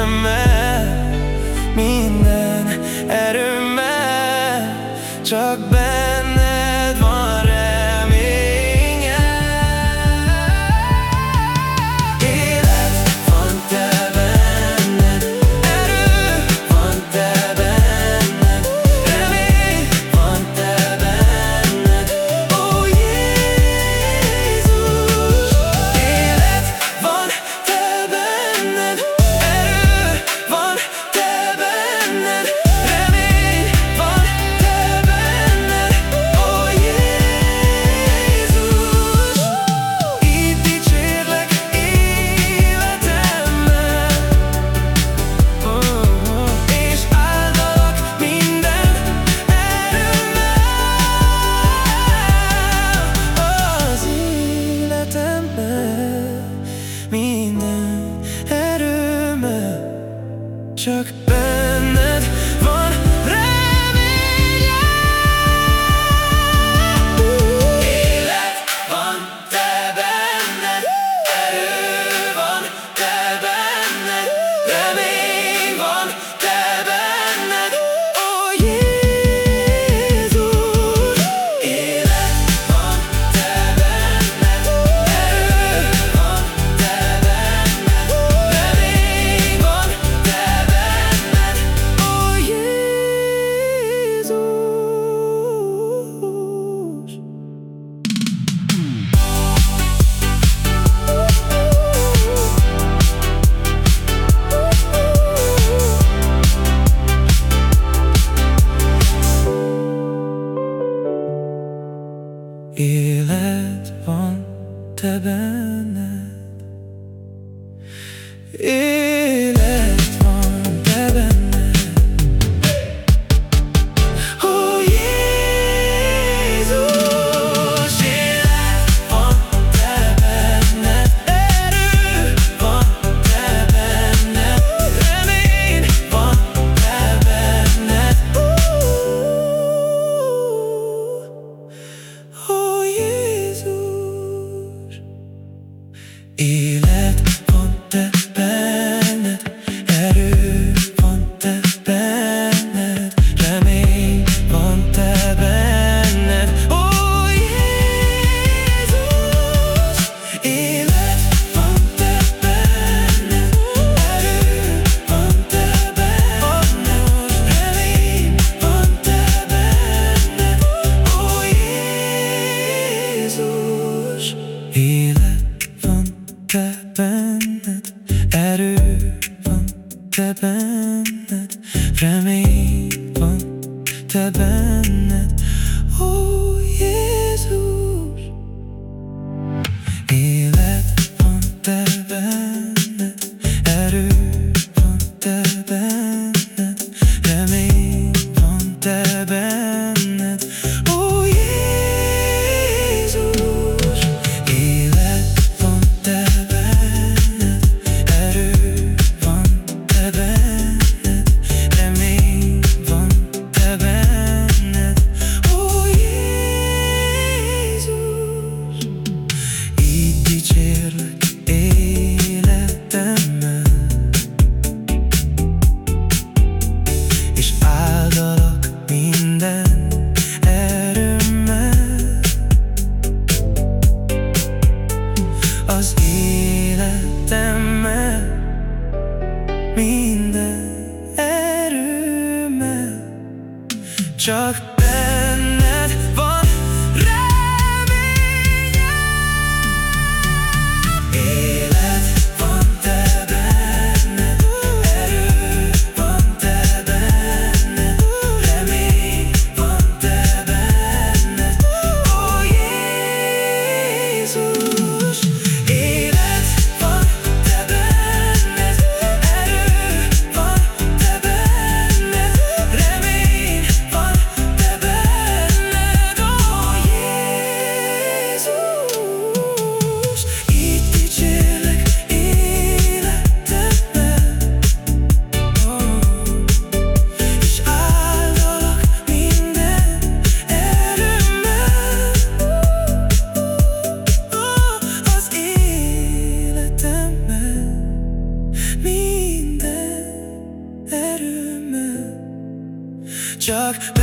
életemmel, minden te 这。olacak